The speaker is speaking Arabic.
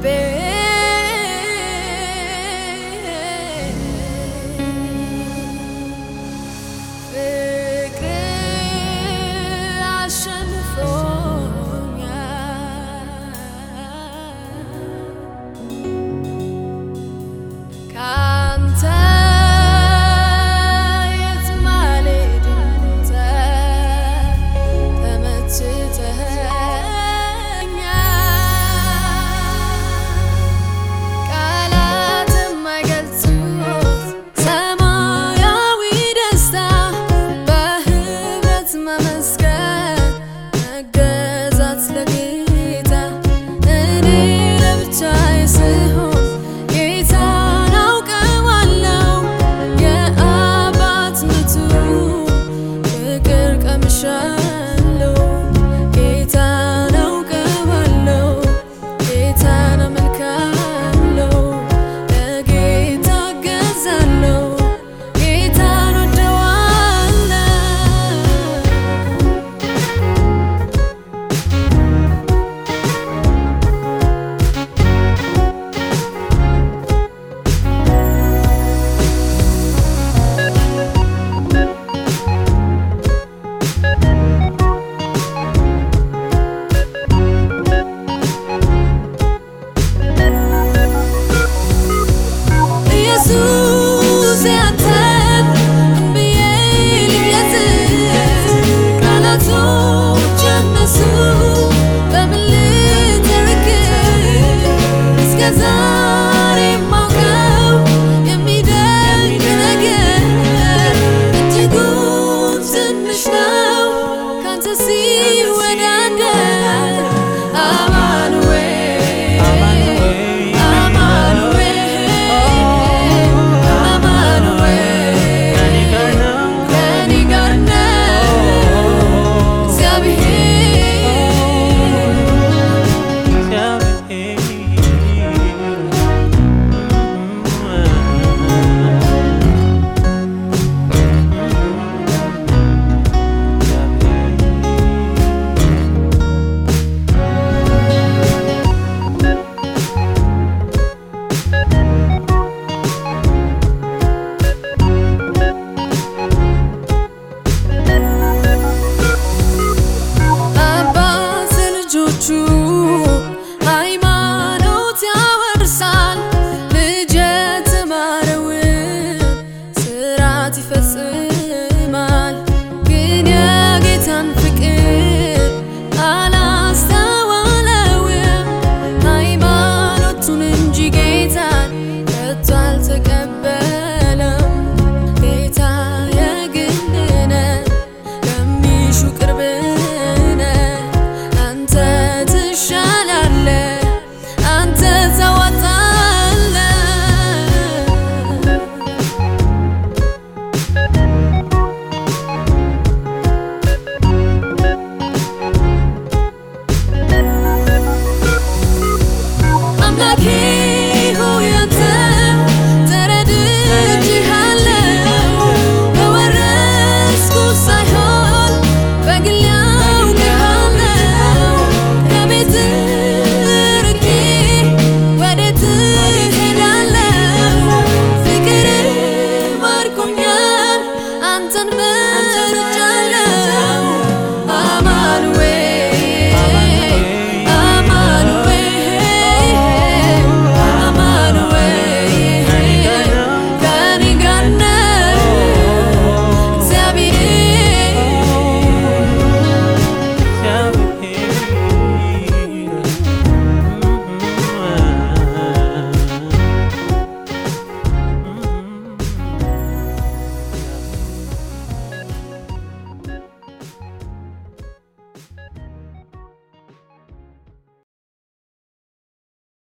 bear is a አልተቀበለም ጌታ የግልነ ለሚሹ ቅርብነ አንተ ትሻላለ አንተ ተዋጣለ አምላኬ